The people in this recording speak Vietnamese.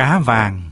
cá vàng.